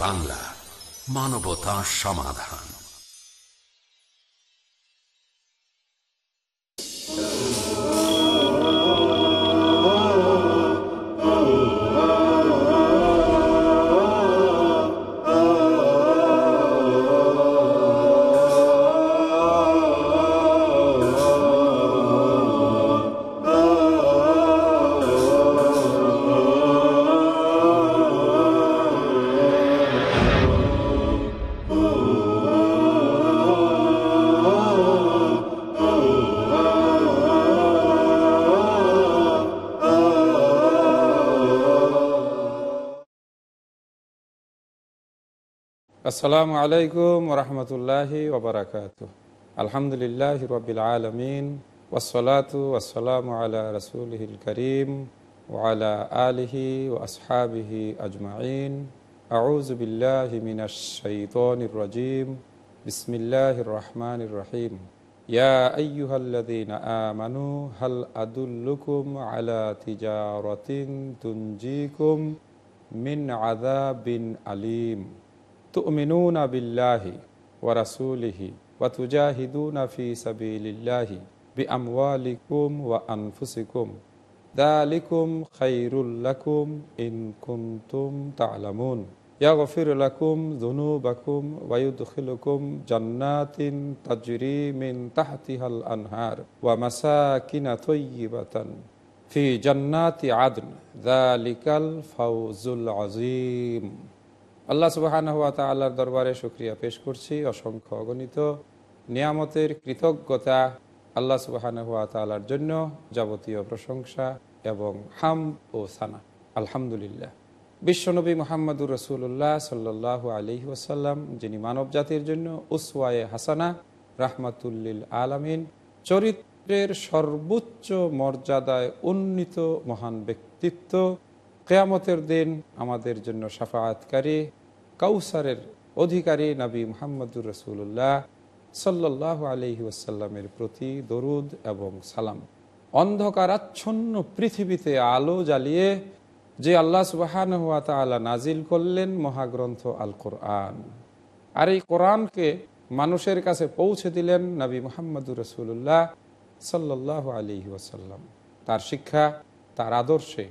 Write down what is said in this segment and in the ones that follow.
বাংলা মানবতা সমাধান। আসসালামু আলাইকুম রহমতুল্লাহি ওবরাকাত আলহামদুলিল্লাহ রবিল আলমিন ওসলাতু ওসালাম আলা রসুলহিল করিম ওয়ালা আলিহি ও আসহাবিহি আজমাইন। আউজবিল্লাহ মিনাশাইতনির রাজিম। বিসমিল্লাহ রহমান রহিম। ইয়া আইয়ুহাল্লাযীনা আমানু, হাল আদুল্লুকুম আলা তিজারাতিন তুনজিকুম মিন আযাবিন আলিম। تؤمنون بالله ورسوله وتجاهدون في سبيل الله بأموالكم وأنفسكم ذلكم خير لكم إن كنتم تعلمون يغفر لكم ذنوبكم ويدخلكم جنات تجري من تحتها الأنهار ومساكن طيبة في جنات عدن ذلك الفوز العظيم আল্লাহ সুবাহান হাত আল্লাহর দরবারে সুক্রিয়া পেশ করছি। অসংখ্য অগণিত নিয়ামতের কৃতজ্ঞতা আল্লাহ সুবাহান হাত তালার জন্য যাবতীয় প্রশংসা এবং হাম ও সানা। আলহামদুলিল্লাহ। বিশ্বনবী মোহাম্মদুর রসুল্লাহ সাল্লাহ আলহি ওসাল্লাম যিনি মানব জাতির জন্য উসওয়ায়ে হাসানা, রাহমাতুল্লিল আলামিন, চরিত্রের সর্বোচ্চ মর্যাদায় উন্নীত মহান ব্যক্তিত্ব, কেয়ামতের দিন আমাদের জন্য সাফায়াতকারী কাউসারের অধিকারী নবী মোহাম্মদুর রসুল্লাহ সাল্লাহ আলহি ওসাল্লামের প্রতি দরুদ এবং সালাম। অন্ধকারাচ্ছন্ন পৃথিবীতে আলো জ্বালিয়ে যে আল্লাহ সুবাহান হুয়া তালা নাজিল করলেন মহাগ্রন্থ আল কোরআন আর এই কোরআনকে মানুষের কাছে পৌঁছে দিলেন নবী মোহাম্মদুর রসুল্লাহ সাল্লাহ আলহি ওসাল্লাম তার শিক্ষা, তার আদর্শে।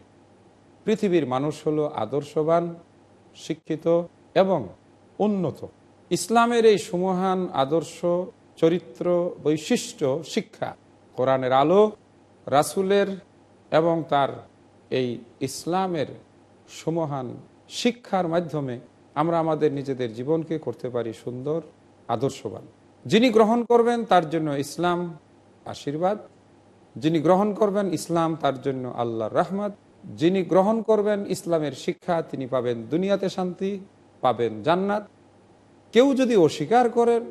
পৃথিবীর মানুষ হলো আদর্শবান, শিক্ষিত এবং উন্নত। ইসলামের এই সুমহান আদর্শ, চরিত্র, বৈশিষ্ট্য, শিক্ষা, কোরআনের আলো, রাসুলের এবং তার এই ইসলামের সুমহান শিক্ষার মাধ্যমে আমরা আমাদের নিজেদের জীবনকে করতে পারি সুন্দর, আদর্শবান। যিনি গ্রহণ করবেন তার জন্য ইসলাম আশীর্বাদ, যিনি গ্রহণ করবেন ইসলাম তার জন্য আল্লাহর রহমত, যিনি গ্রহণ করবেন ইসলামের শিক্ষা তিনি পাবেন দুনিয়াতে শান্তি পাবেন জান্নাত। কেউ যদি অস্বীকার করেন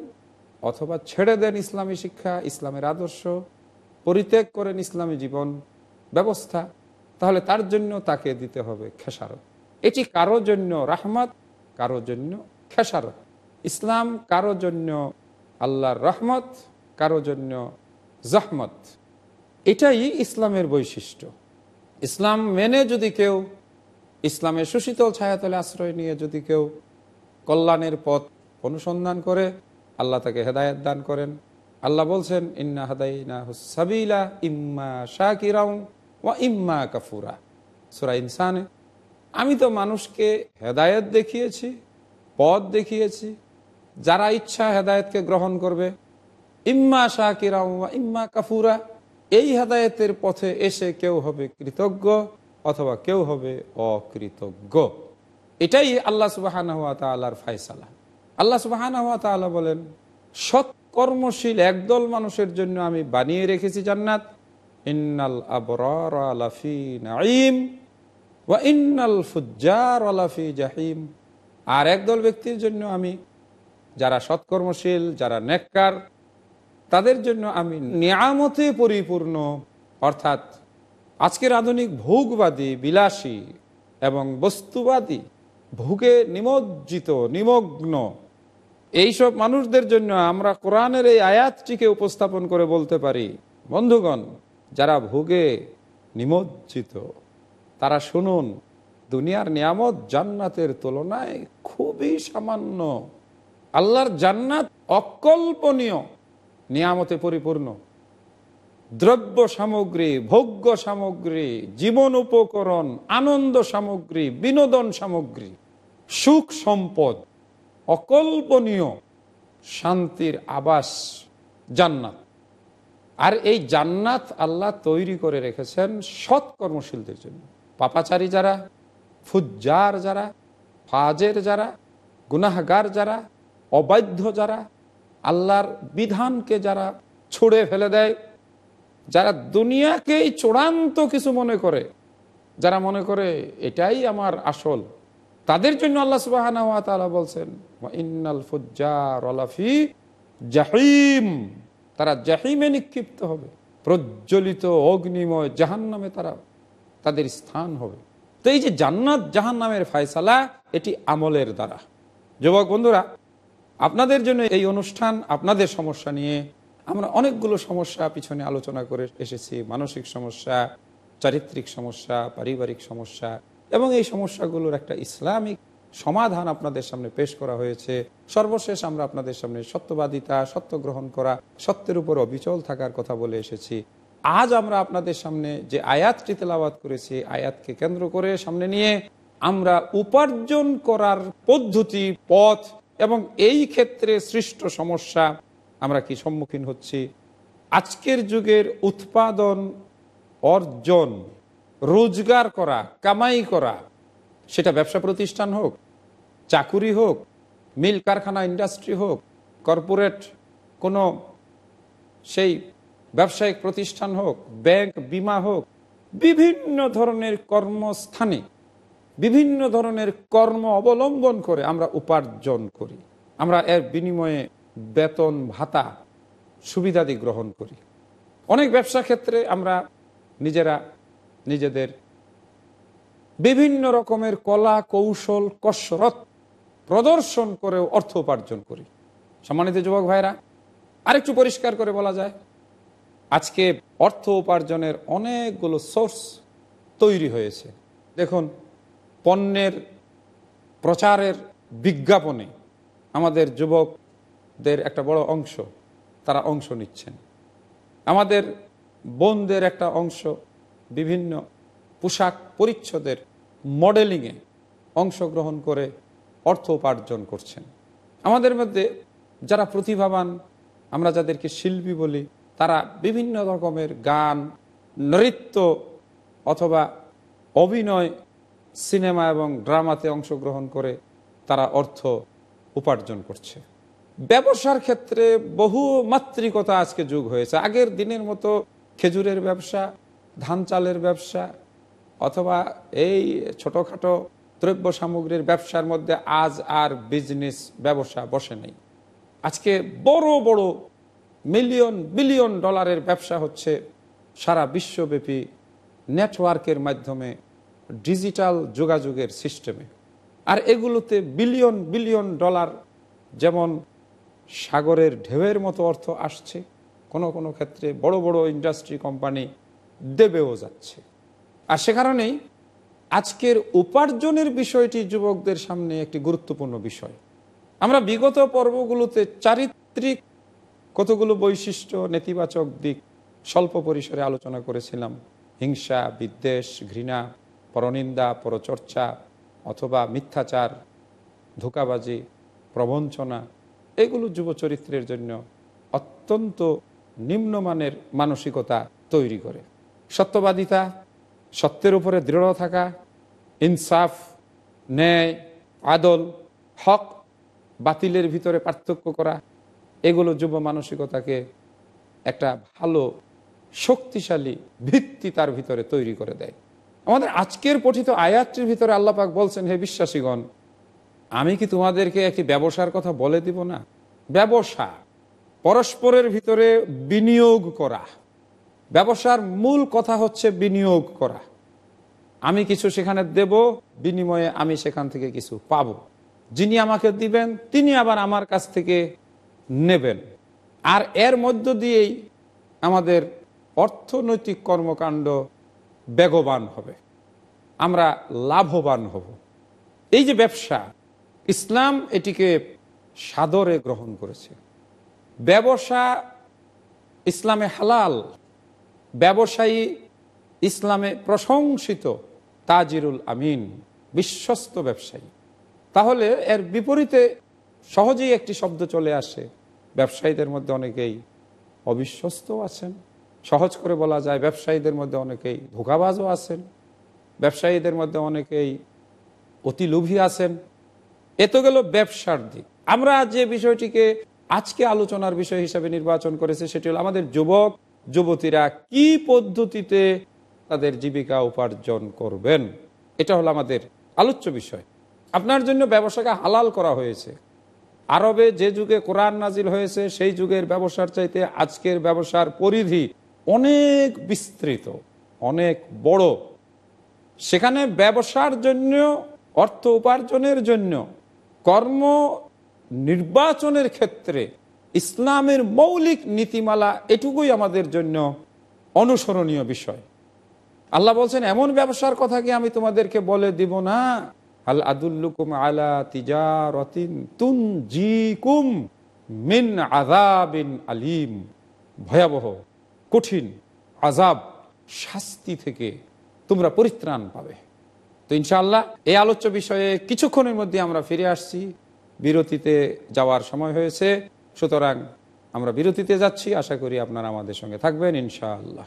অথবা ছেড়ে দেন ইসলামী শিক্ষা, ইসলামের আদর্শ, পরিত্যাগ করেন ইসলামী জীবন ব্যবস্থা, তাহলে তার জন্য তাকে দিতে হবে খেসারত। এটি কারও জন্য রাহমত, কারও জন্য খেসারত। ইসলাম কারও জন্য আল্লাহর রহমত, কারও জন্য জহমত। এটাই ইসলামের বৈশিষ্ট্য। ইসলাম মেনে যদি কেউ ইসলামের সুশীতল ছায়াতলে আশ্রয় নিয়ে যদি কেউ কল্যাণের পথ অনুসন্ধান করে, আল্লাহ তাকে হেদায়ত দান করেন। আল্লাহ বলছেন, ইন্না হাদাইনা হুসাবিলা ইম্মা শাকিরাউ ওয়া ইম্মা কাফুরা। সুরা ইনসানে আমি তো মানুষকে হেদায়ত দেখিয়েছি, পথ দেখিয়েছি, যারা ইচ্ছা হেদায়তকে গ্রহণ করবে। ইম্মা শাকিরাউ ওয়া ইম্মা কাফুরা, এই হেদায়তের পথে এসে কেউ হবে কৃতজ্ঞ অথবা কেউ হবে অকৃতজ্ঞ। এটাই আল্লাহ সুবাহান হাত ফায়সালা। আল্লাহ সুবাহান হাত বলেন সৎকর্মশীল একদল মানুষের জন্য আমি বানিয়ে রেখেছি জান্নাত। ইন্নাল আবরার আলাফি নাইম ওয়া ইন্নাল ফুজ্জার আলাফি জাহিম। আর একদল ব্যক্তির জন্য আমি, যারা সৎকর্মশীল যারা নেককার, তাদের জন্য আমি নিয়ামতে পরিপূর্ণ। অর্থাৎ আজকের আধুনিক ভোগবাদী, বিলাসী এবং বস্তুবাদী, ভোগে নিমজ্জিত, নিমগ্ন, এইসব মানুষদের জন্য আমরা কোরআনের এই আয়াতটিকে উপস্থাপন করে বলতে পারি, বন্ধুগণ, যারা ভোগে নিমজ্জিত, তারা শুনুন, দুনিয়ার নিয়ামত জান্নাতের তুলনায় খুবই সামান্য। আল্লাহর জান্নাত অকল্পনীয়, নিয়ামতে পরিপূর্ণ। দ্রব্য সামগ্রী, ভোগ্য সামগ্রী, জীবন উপকরণ, আনন্দ সামগ্রী, বিনোদন সামগ্রী, সুখ সম্পদ, অকল্পনীয় শান্তির আবাস, জান্নাত। আর এই জান্নাত আল্লাহ তৈরি করে রেখেছেন সৎ কর্মশীলদের জন্য। পাপাচারী যারা, ফুজ্জার যারা, ফাজের যারা, গুনাহগার যারা, অবাধ্য যারা, আল্লাহর বিধানকে যারা ছুড়ে ফেলে দেয় যারা দুনিয়াকেই চূড়ান্ত কিছু মনে করে, যারা মনে করে এটাই আমার আসল, তাদের জন্য আল্লাহ সুবাহ বলছেন ইন্নাল তারা জাহিমে নিক্ষিপ্ত হবে, প্রজ্বলিত অগ্নিময় জাহান নামে তারা, তাদের স্থান হবে। তো এই যে জান্নাত জাহান নামের ফায়সালা, এটি আমলের দ্বারা। যুবক বন্ধুরা, আপনাদের জন্য এই অনুষ্ঠান আপনাদের সমস্যা নিয়ে আমরা অনেকগুলো সমস্যা পিছনে আলোচনা করে এসেছি। মানসিক সমস্যা, চারিত্রিক সমস্যা, পারিবারিক সমস্যা এবং এই সমস্যাগুলোর একটা ইসলামিক সমাধান আপনাদের সামনে পেশ করা হয়েছে। সর্বশেষ আমরা আপনাদের সামনে সত্যবাদিতা, সত্য গ্রহণ করা, সত্যের উপর অবিচল থাকার কথা বলে এসেছি। আজ আমরা আপনাদের সামনে যে আয়াতটি তেলাবাদ করেছি, আয়াতকে কেন্দ্র করে সামনে নিয়ে আমরা উপার্জন করার পদ্ধতি, পথ এবং এই ক্ষেত্রে সৃষ্ট সমস্যা আমরা কি সম্মুখীন হচ্ছি? আজকের যুগের উৎপাদন, অর্জন, রোজগার করা, কামাই করা, সেটা ব্যবসা প্রতিষ্ঠান হোক, চাকুরি হোক, মিল কারখানা ইন্ডাস্ট্রি হোক, কর্পোরেট কোনো সেই ব্যবসায়িক প্রতিষ্ঠান হোক, ব্যাংক, বিমা হোক, বিভিন্ন ধরনের কর্মস্থানে, বিভিন্ন ধরনের কর্ম অবলম্বন করে আমরা উপার্জন করি। আমরা এর বিনিময়ে বেতন, ভাতা সুবিধাদি গ্রহণ করি। অনেক ব্যবসা ক্ষেত্রে আমরা নিজেরা নিজেদের বিভিন্ন রকমের কলা, কৌশল কসরত প্রদর্শন করেও অর্থ উপার্জন করি। সম্মানিত যুবক ভাইরা আরেকটু পরিষ্কার করে বলা যায়, আজকে অর্থ উপার্জনের অনেকগুলো সোর্স তৈরি হয়েছে। দেখুন, পণ্যের প্রচারের বিজ্ঞাপনে আমাদের যুবকদের একটা বড় অংশ, তারা অংশ নিচ্ছেন। আমাদের বোনদের একটা অংশ, বিভিন্ন পোশাক পরিচ্ছদের মডেলিংয়ে অংশগ্রহণ করে অর্থ উপার্জন করছেন। আমাদের মধ্যে যারা প্রতিভাবান, আমরা যাদেরকে শিল্পী বলি, তারা বিভিন্ন রকমের গান, নৃত্য অথবা অভিনয়, সিনেমা এবং ড্রামাতে অংশগ্রহণ করে তারা অর্থ উপার্জন করছে। ব্যবসার ক্ষেত্রে বহু মাত্রিকতা আজকে যুগ হয়েছে। আগের দিনের মতো খেজুরের ব্যবসা, ধান চালের ব্যবসা, অথবা এই ছোটোখাটো দ্রব্য সামগ্রীর ব্যবসার মধ্যে আজ আর বিজনেস ব্যবসা বসে নেই। আজকে বড় বড় মিলিয়ন বিলিয়ন ডলারের ব্যবসা হচ্ছে সারা বিশ্বব্যাপী নেটওয়ার্কের মাধ্যমে ডিজিটাল যোগাযোগের সিস্টেমে আর এগুলোতে বিলিয়ন বিলিয়ন ডলার যেমন সাগরের ঢেউয়ের মতো অর্থ আসছে। কোনো কোনো ক্ষেত্রে বড় বড় ইন্ডাস্ট্রি কোম্পানি দেবেও যাচ্ছে। আর সে কারণেই আজকের উপার্জনের বিষয়টি যুবকদের সামনে একটি গুরুত্বপূর্ণ বিষয়। আমরা বিগত পর্বগুলোতে চারিত্রিক কতগুলো বৈশিষ্ট্য, নেতিবাচক দিক স্বল্প পরিসরে আলোচনা করেছিলাম। হিংসা, বিদ্বেষ, ঘৃণা, পরনিন্দা, পরচর্চা অথবা মিথ্যাচার, ধোকাবাজি, প্রবঞ্চনা এগুলো যুব চরিত্রের জন্য অত্যন্ত নিম্নমানের মানসিকতা তৈরি করে। সত্যবাদিতা, সত্যের উপরে দৃঢ় থাকা, ইনসাফ, ন্যায়, আদল, হক, বাতিলের ভিতরে পার্থক্য করা, এগুলো যুব মানসিকতাকে একটা ভালো, শক্তিশালী ভিত্তি তার ভিতরে তৈরি করে দেয়। আমাদের আজকের পঠিত আয়াতটির ভিতরে আল্লাপাক বলছেন, হে বিশ্বাসীগণ আমি কি তোমাদেরকে একটি ব্যবসার কথা বলে দিব না? ব্যবসা, পরস্পরের ভিতরে বিনিয়োগ করা। ব্যবসার মূল কথা হচ্ছে বিনিয়োগ করা। আমি কিছু সেখানে দেব, বিনিময়ে আমি সেখান থেকে কিছু পাব। যিনি আমাকে দিবেন, তিনি আবার আমার কাছ থেকে নেবেন। আর এর মধ্য দিয়েই আমাদের অর্থনৈতিক কর্মকাণ্ড বেগবান হবে। আমরা লাভবান হব। এই যে ব্যবসা ইসলাম এটিকে সাদরে গ্রহণ করেছে। ব্যবসা ইসলামে হালাল, ব্যবসায়ী ইসলামে প্রশংসিত তাজিরুল আমিন, বিশ্বস্ত ব্যবসায়ী। তাহলে এর বিপরীতে সহজেই একটি শব্দ চলে আসে। ব্যবসায়ীদের মধ্যে অনেকেই অবিশ্বস্ত আছেন। সহজ করে বলা যায় ব্যবসায়ীদের মধ্যে অনেকেই ধোকাবাজও আছেন। ব্যবসায়ীদের মধ্যে অনেকেই অতি লোভী আছেন। এ তো গেল ব্যবসার দিক। আমরা যে বিষয়টিকে আজকে আলোচনার বিষয় হিসাবে নির্বাচন করেছে, সেটি হলো আমাদের যুবক, যুবতীরা কি পদ্ধতিতে তাদের জীবিকা উপার্জন করবেন? এটা হলো আমাদের আলোচ্য বিষয়। আপনার জন্য ব্যবসাকে হালাল করা হয়েছে। আরবে যে যুগে কোরআন নাজিল হয়েছে, সেই যুগের ব্যবসার চাইতে আজকের ব্যবসার পরিধি অনেক বিস্তৃত, অনেক বড়। সেখানে ব্যবসার জন্য অর্থ উপার্জনের জন্য কর্ম নির্বাচনের ক্ষেত্রে ইসলামের মৌলিক নীতিমালা এটুকুই আমাদের জন্য অনুসরণীয় বিষয়। আল্লাহ বলছেন, এমন ব্যবসার কথা কি আমি তোমাদেরকে বলে দিব না? আল আদুল্লুকুম আলা তিজারতিন তুন জিকুম মিন আযাবিন আলিম। ভয়াবহ, কঠিন আজাব শাস্তি থেকে তোমরা পরিত্রাণ পাবে। তো ইনশাল্লাহ এই আলোচ্য বিষয়ে কিছুক্ষণের মধ্যে আমরা ফিরে আসছি। বিরতিতে যাওয়ার সময় হয়েছে। সুতরাং আমরা বিরতিতে যাচ্ছি। আশা করি আপনারা আমাদের সঙ্গে থাকবেন ইনশাআল্লাহ।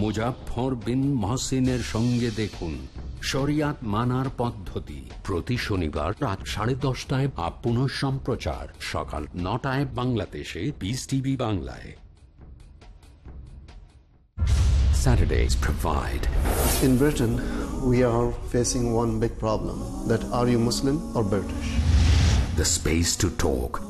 মুজাফর বিন মহসিনের সঙ্গে দেখুন শরিয়াত মানার পদ্ধতি প্রতি শনিবার রাত সাড়ে দশটায় বা পুনঃ সম্প্রচার সকাল নটায় বাংলাদেশে বিস টিভি বাংলায় Saturdays provide In Britain, we are facing one big problem that are you Muslim or British? the space to talk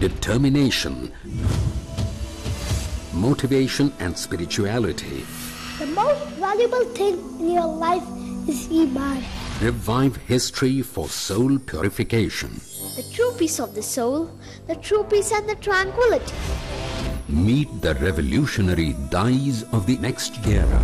Determination, Motivation and Spirituality. The most valuable thing in your life is Iman. Revive history for soul purification. The true peace of the soul, the true peace and the tranquility. Meet the revolutionary dies of the next era.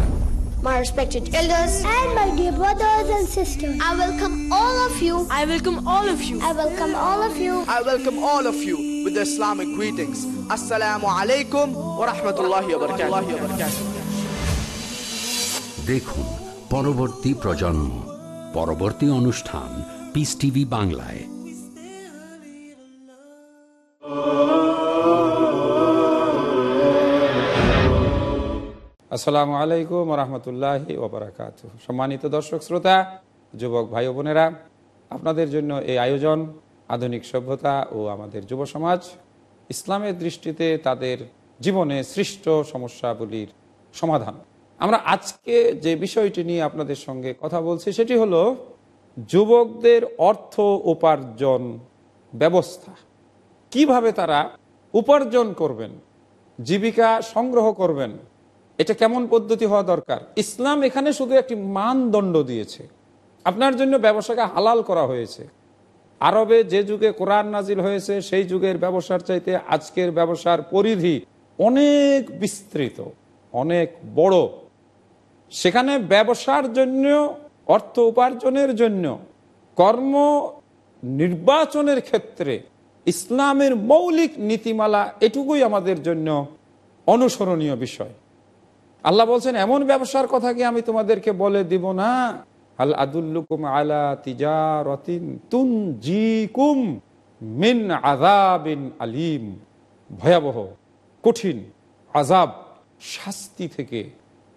My respected elders and my dear brothers and sisters, I welcome all of you. I welcome all of you. I welcome all of you I welcome all of you with the Islamic greetings. Assalamu alaikum wa rahmatullahi wa barakatuh. দেখুন পরবর্তী প্রজন্ম পরবর্তী অনুষ্ঠান piece TV বাংলায় আসসালামু আলাইকুম রহমতুল্লাহি ওবরাকাত সম্মানিত দর্শক শ্রোতা যুবক ভাই বোনেরা আপনাদের জন্য এই আয়োজন আধুনিক সভ্যতা ও আমাদের যুব সমাজ ইসলামের দৃষ্টিতে তাদের জীবনে সৃষ্ট সমস্যাগুলির সমাধান। আমরা আজকে যে বিষয়টি নিয়ে আপনাদের সঙ্গে কথা বলছি সেটি হলো যুবকদের অর্থ উপার্জন ব্যবস্থা। কীভাবে তারা উপার্জন করবেন, জীবিকা সংগ্রহ করবেন, এটা কেমন পদ্ধতি হওয়া দরকার? ইসলাম এখানে শুধু একটি মানদণ্ড দিয়েছে। আপনার জন্য ব্যবসাকে হালাল করা হয়েছে। আরবে যে যুগে কোরআন নাজিল হয়েছে, সেই যুগের ব্যবসার চাইতে আজকের ব্যবসার পরিধি অনেক বিস্তৃত, অনেক বড়। সেখানে ব্যবসার জন্য অর্থ উপার্জনের জন্য কর্ম নির্বাচনের ক্ষেত্রে ইসলামের মৌলিক নীতিমালা এটুকুই আমাদের জন্য অনুসরণীয় বিষয়। আল্লাহ বলছেন, এমন ব্যবসার কথা কি আমি তোমাদেরকে বলে দিব না? আল আদুল্লুকুম আলা তিজারতিন তুন জিকুম মিন আযাবিন আলিম। ভয়াবহ, কঠিন আজাব শাস্তি থেকে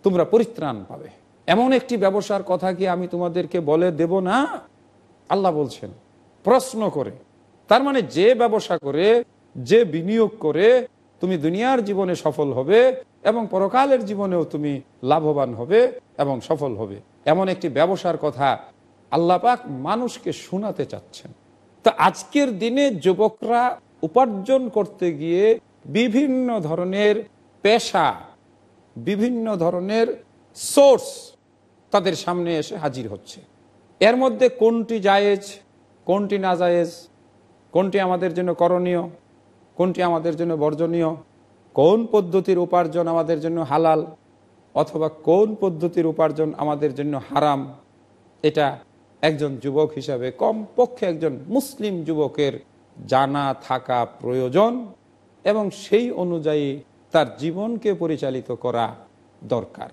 তোমরা পরিত্রাণ পাবে। এমন একটি ব্যবসার কথা কি আমি তোমাদেরকে বলে দেব না? আল্লাহ বলছেন, প্রশ্ন করে। তার মানে যে ব্যবসা করে, যে বিনিয়োগ করে, তুমি দুনিয়ার জীবনে সফল হবে এবং পরকালের জীবনেও তুমি লাভবান হবে এবং সফল হবে। এমন একটি ব্যবসার কথা আল্লাপাক মানুষকে শোনাতে চাচ্ছেন। তো আজকের দিনে যুবকরা উপার্জন করতে গিয়ে বিভিন্ন ধরনের পেশা, বিভিন্ন ধরনের সোর্স তাদের সামনে এসে হাজির হচ্ছে। এর মধ্যে কোনটি জায়েজ, কোনটি না জায়েজ কোনটি আমাদের জন্য করণীয়, কোনটি আমাদের জন্য বর্জনীয় কোন পদ্ধতির উপার্জন আমাদের জন্য হালাল অথবা কোন পদ্ধতির উপার্জন আমাদের জন্য হারাম, এটা একজন যুবক হিসাবে, কমপক্ষে একজন মুসলিম যুবকের জানা থাকা প্রয়োজন এবং সেই অনুযায়ী তার জীবনকে পরিচালিত করা দরকার।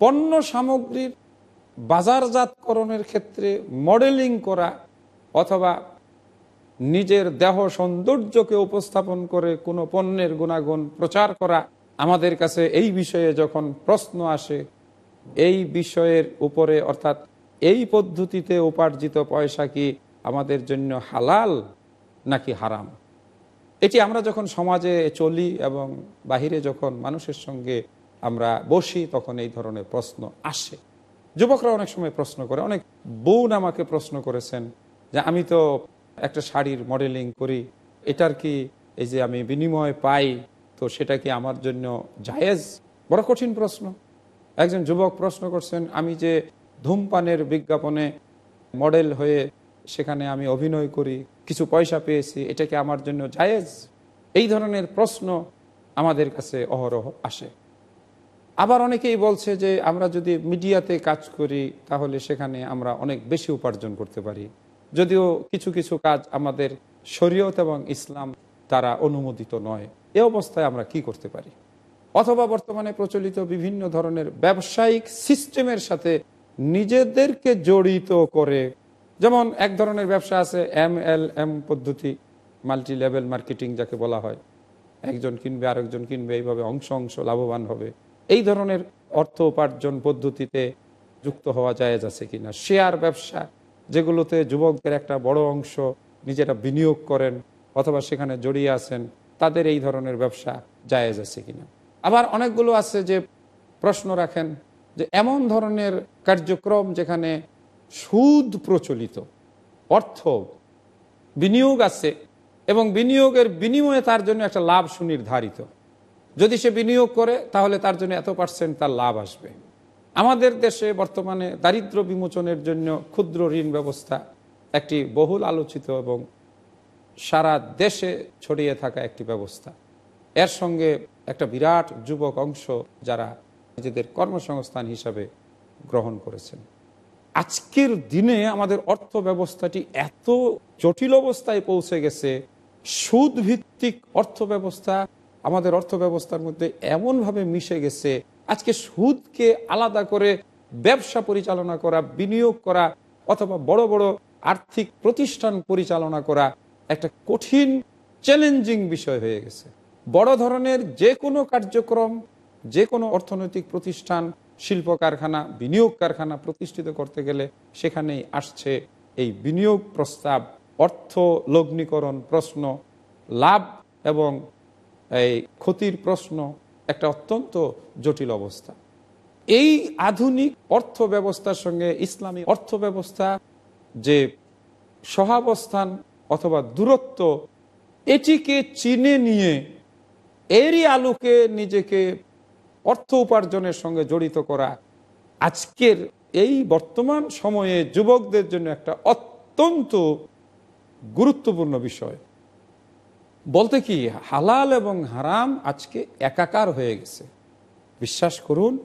পণ্য সামগ্রীর বাজারজাতকরণের ক্ষেত্রে মডেলিং করা অথবা নিজের দেহ সৌন্দর্যকে উপস্থাপন করে কোনো পণ্যের গুণাগুণ প্রচার করা। আমাদের কাছে এই বিষয়ে যখন প্রশ্ন আসে, এই বিষয়ের উপরে অর্থাৎ এই পদ্ধতিতে উপার্জিত পয়সা কি আমাদের জন্য হালাল নাকি হারাম? এটি আমরা যখন সমাজে চলি এবং বাহিরে যখন মানুষের সঙ্গে আমরা বসি, তখন এই ধরনের প্রশ্ন আসে। যুবকরা অনেক সময় প্রশ্ন করে, অনেক বোন আমাকে প্রশ্ন করেছেন যে, আমি তো একটা শাড়ির মডেলিং করি, এটার কি এই যে আমি বিনিময় পাই, তো সেটা কি আমার জন্য জায়েজ? বড় কঠিন প্রশ্ন। একজন যুবক প্রশ্ন করছেন, আমি যে ধূমপানের বিজ্ঞাপনে মডেল হয়ে সেখানে আমি অভিনয় করি, কিছু পয়সা পেয়েছি, এটা কি আমার জন্য জায়েজ? এই ধরনের প্রশ্ন আমাদের কাছে অহরহ আসে। আবার অনেকেই বলছে যে, আমরা যদি মিডিয়াতে কাজ করি, তাহলে সেখানে আমরা অনেক বেশি উপার্জন করতে পারি। যদিও কিছু কিছু কাজ আমাদের শরীয়ত এবং ইসলাম তারা অনুমোদিত নয়, এ অবস্থায় আমরা কি করতে পারি? অথবা বর্তমানে প্রচলিত বিভিন্ন ধরনের ব্যবসায়িক সিস্টেমের সাথে নিজেদেরকে জড়িত করে, যেমন এক ধরনের ব্যবসা আছে এম এল এম পদ্ধতি মাল্টি লেভেল মার্কেটিং যাকে বলা হয়। একজন কিনবে, আরেকজন কিনবে, এইভাবে অংশ অংশ লাভবান হবে। এই ধরনের অর্থ উপার্জন পদ্ধতিতে যুক্ত হওয়া যায় আছে কিনা? শেয়ার ব্যবসা যেগুলোতে যুবকদের একটা বড় অংশ নিজেরা বিনিয়োগ করেন অথবা সেখানে জড়িয়ে আছেন, তাদের এই ধরনের ব্যবসা জায়েজ আছে কিনা। আবার অনেকগুলো আছে যে প্রশ্ন রাখেন যে এমন ধরনের কার্যক্রম যেখানে সুদ প্রচলিত, অর্থ, বিনিয়োগ আছে এবং বিনিয়োগের বিনিময়ে তার জন্য একটা লাভ সুনির্ধারিত। যদি সে বিনিয়োগ করে, তাহলে তার জন্য এত পার্সেন্ট তার লাভ আসবে। আমাদের দেশে বর্তমানে দারিদ্র বিমোচনের জন্য ক্ষুদ্র ঋণ ব্যবস্থা একটি বহুল আলোচিত এবং সারা দেশে ছড়িয়ে থাকা একটি ব্যবস্থা। এর সঙ্গে একটা বিরাট যুবক অংশ যারা নিজেদের কর্মসংস্থান হিসাবে গ্রহণ করেছেন। আজকের দিনে আমাদের অর্থ ব্যবস্থাটি এত জটিল অবস্থায় পৌঁছে গেছে সুদ ভিত্তিক অর্থ ব্যবস্থা আমাদের অর্থ ব্যবস্থার মধ্যে এমনভাবে মিশে গেছে আজকে সুদকে আলাদা করে ব্যবসা পরিচালনা করা, বিনিয়োগ করা অথবা বড় বড় আর্থিক প্রতিষ্ঠান পরিচালনা করা একটা কঠিন চ্যালেঞ্জিং বিষয় হয়ে গেছে। বড় ধরনের যে কোনো কার্যক্রম, যে কোনো অর্থনৈতিক প্রতিষ্ঠান, শিল্প কারখানা, বিনিয়োগ কারখানা প্রতিষ্ঠিত করতে গেলে সেখানেই আসছে এই বিনিয়োগ প্রস্তাব, অর্থ লগ্নীকরণ প্রশ্ন, লাভ এবং এই ক্ষতির প্রশ্ন একটা অত্যন্ত জটিল অবস্থা। এই আধুনিক অর্থ ব্যবস্থার সঙ্গে ইসলামী অর্থ ব্যবস্থা যে সহাবস্থান অথবা দূরত্ব, এটিকে চিনে নিয়ে এরই আলোকে নিজেকে অর্থ উপার্জনের সঙ্গে জড়িত করা আজকের এই বর্তমান সময়ে যুবকদের জন্য একটা অত্যন্ত গুরুত্বপূর্ণ বিষয়। বলতে কি, হালাল এবং হারাম আজকে একাকার হয়ে গেছে। বিশ্বাস করুন,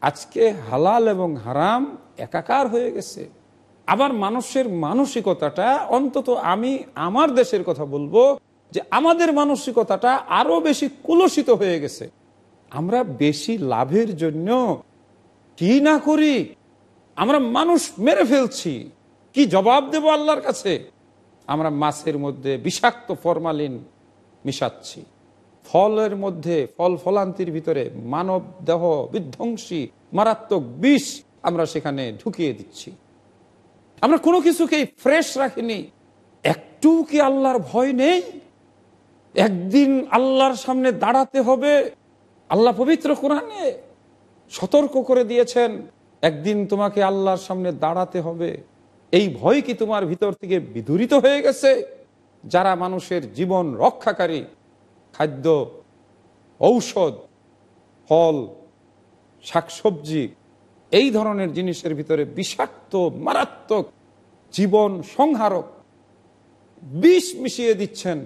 আজকে হালাল এবং হারাম একাকার হয়ে গেছে। আবার মানুষের মানসিকতাটা, অন্তত আমি আমার দেশের কথা বলব, যে আমাদের মানসিকতাটা আরও বেশি কুলসিত হয়ে গেছে। আমরা বেশি লাভের জন্য কি না করি? আমরা মানুষ মেরে ফেলছি। কি জবাব দেব আল্লাহর কাছে? আমরা মাছের মধ্যে বিষাক্ত ফরমালিন মিশাচ্ছি। ফলের মধ্যে ফল ফলান্তির ভিতরে মানব দেহ বিধ্বংসী মারাত্মক বিষ আমরা সেখানে ঢুকিয়ে দিচ্ছি। আমরা কোনো কিছুকেই ফ্রেশ রাখিনি। একটু কি আল্লাহর ভয় নেই? একদিন আল্লাহর সামনে দাঁড়াতে হবে। আল্লাহ পবিত্র কোরআনে সতর্ক করে দিয়েছেন, একদিন তোমাকে আল্লাহর সামনে দাঁড়াতে হবে। এই ভয় কি তোমার ভিতর থেকে বিদূরিত হয়ে গেছে? যারা মানুষের জীবন রক্ষাকারী, খাদ্য, ঔষধ, ফল, শাকসবজি, এই ধরনের জিনিসের ভিতরে বিষাক্ত, মারাত্মক, জীবন সংহারক বিষ মিশিয়ে দিচ্ছেন।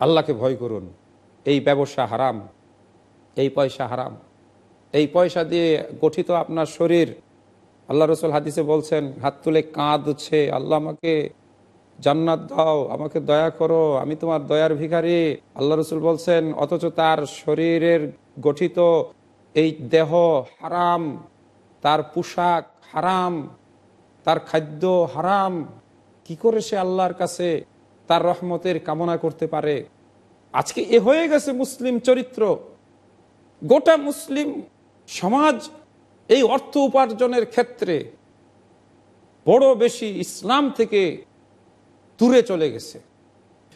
আল্লাহকে ভয় করুন। এই ব্যবসা হারাম, এই পয়সা হারাম। এই পয়সা দিয়ে গঠিত আপনার শরীর আল্লাহ রসুল হাদিসে বলছেন, হাত তুলে কাঁদছে, আল্লাহ আমাকে জান্নাত দাও, আমাকে দয়া করো, আমি তোমার দয়ার ভিখারি। আল্লাহ রসুল বলছেন, অথচ তার শরীরের গঠিত এই দেহ হারাম, তার পোশাক হারাম, তার খাদ্য হারাম, কি করে সে আল্লাহর কাছে তার রহমতের কামনা করতে পারে? আজকে এ হয়ে গেছে মুসলিম চরিত্র। গোটা মুসলিম সমাজ এই অর্থ উপার্জনের ক্ষেত্রে বড় বেশি ইসলাম থেকে দূরে চলে গেছে।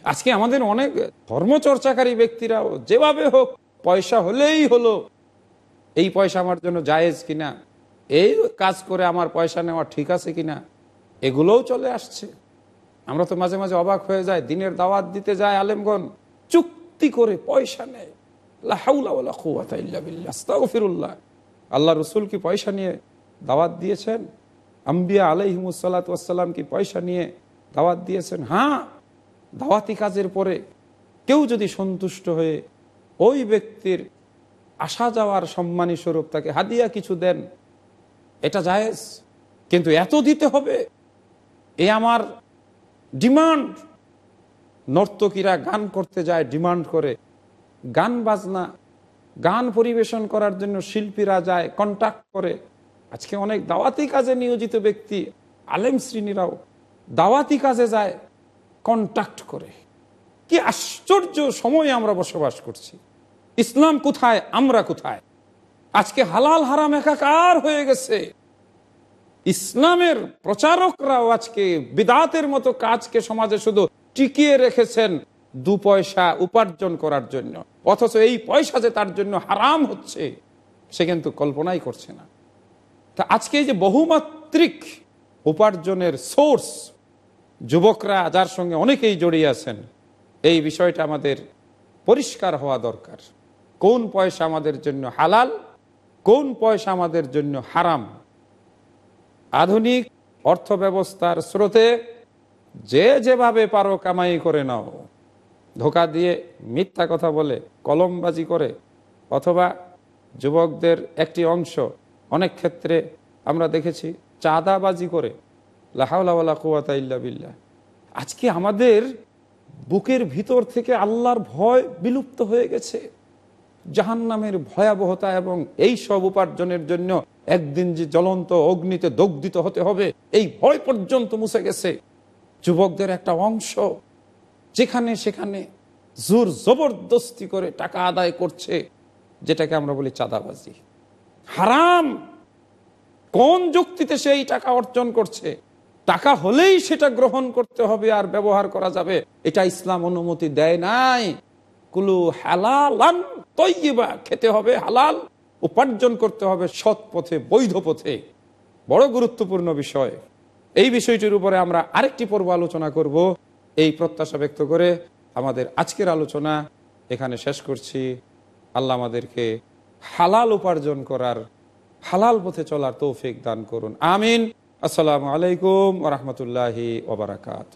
আজকে আমাদের অনেক ধর্মচর্চাকারী ব্যক্তিরাও যেভাবে হোক পয়সা হলেই হলো, এই পয়সা আমার জন্য জায়েজ কিনা, এই কাজ করে আমার পয়সা নেওয়া ঠিক আছে কিনা, এগুলোও চলে আসছে। আমরা তো মাঝে মাঝে অবাক হয়ে যায় দিনের দাওয়াত দিতে যায় আলেমগন চুক্তি করে পয়সা নেয়। আল্লাহ রসুল কি পয়সা নিয়ে দাওয়াত দিয়েছেন? আম্বিয়া আলাইহিমুসাল্লাতাম কি পয়সা নিয়ে দাওয়াত দিয়েছেন? হ্যাঁ দাওয়াতি কাজের পরে কেউ যদি সন্তুষ্ট হয়ে ওই ব্যক্তির আসা যাওয়ার সম্মানী স্বরূপ তাকে হাদিয়া কিছু দেন, এটা জায়েজ। কিন্তু এত দিতে হবে, এ আমার ডিমান্ড। নর্তকীরা গান করতে যায়, ডিমান্ড করে। গান বাজনা গান পরিবেশন করার জন্য শিল্পীরা যায় কন্ট্যাক্ট করে। আজকে অনেক দাওয়াতি কাজে নিয়োজিত ব্যক্তি, আলেম শ্রেণীরাও দাওয়াতি কাজে যায় কন্ট্যাক্ট করে। কি আশ্চর্য সময়ে আমরা বসবাস করছি। ইসলাম কোথায়, আমরা কোথায়? আজকে হালাল হারাম একাকার হয়ে গেছে। ইসলামের প্রচারকরাও আজকে বিদাতের মতো কাজকে সমাজে শুধু টিকিয়ে রেখেছেন দু পয়সা উপার্জন করার জন্য। অথচ এই পয়সা যে তার জন্য হারাম হচ্ছে, সে কিন্তু কল্পনাই করছে না। তা আজকে যে বহুমাত্রিক উপার্জনের সোর্স, যুবকরা যার সঙ্গে অনেকেই জড়িয়ে আছেন, এই বিষয়টা আমাদের পরিষ্কার হওয়া দরকার। কোন পয়সা আমাদের জন্য হালাল, কোন পয়সা আমাদের জন্য হারাম? আধুনিক অর্থ ব্যবস্থার স্রোতে যে যেভাবে পারো কামাই করে নাও। ধোকা দিয়ে মিথ্যা কথা বলে, কলমবাজি করে, অথবা যুবকদের একটি অংশ, অনেক ক্ষেত্রে আমরা দেখেছি চাঁদাবাজি করে। লাহাউলা কুয়াতা ইল্লা বিল্লাহ। আজকে আমাদের বুকের ভিতর থেকে আল্লাহর ভয় বিলুপ্ত হয়ে গেছে। জাহান্নামের ভয়াবহতা এবং এই সব উপার্জনের জন্য একদিন যে জ্বলন্ত অগ্নিতে দগ্ধিত হতে হবে, এই ভয় পর্যন্ত মুছে গেছে। যুবকদের একটা অংশ যেখানে সেখানে জোর জবরদস্তি করে টাকা আদায় করছে, যেটাকে আমরা বলি চাঁদাবাজি। হারাম! কোন যুক্তিতে সেই টাকা অর্জন করছে? টাকা হলেই সেটা গ্রহণ করতে হবে আর ব্যবহার করা যাবে। এটা ইসলাম অনুমতি দেয় নাই। কুলু হালালান তৈবা খেতে হবে হালাল, উপার্জন করতে হবে সৎ পথে, বৈধ পথে। বড় গুরুত্বপূর্ণ বিষয়। এই বিষয়টির উপরে আমরা আরেকটি পর্ব আলোচনা করব। এই প্রত্যাশা ব্যক্ত করে আমাদের আজকের আলোচনা এখানে শেষ করছি। আল্লাহ আমাদেরকে হালাল উপার্জন করার হালাল পথে চলার তৌফিক দান করুন। আমিন। আসসালামু আলাইকুম ওরহমতুল্লাহি ওবরাকাত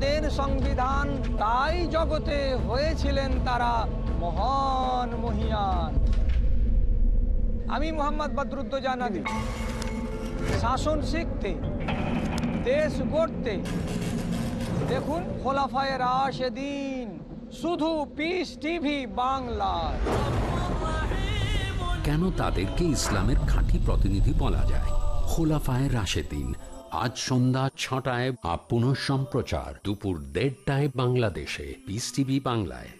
তাদের সংবিধান, তাই জগতে হয়েছিলেন তারা মহান মহিয়ান। আমি মোহাম্মদ বদরুদ্দোজা নদী শাসন শিখতে, দেশ গড়তে, দেখুন খোলাফায় রাশেদিন, শুধু পিস টিভি বাংলায়। কেন তাদেরকে ইসলামের খাঁটি প্রতিনিধি বলা যায়? খোলাফায় রাশেদিন আজ সন্ধ্যা ছটায় আপ পুনঃ সম্প্রচার দুপুর দেড়টায় বাংলাদেশে বিস টিভি বাংলায়।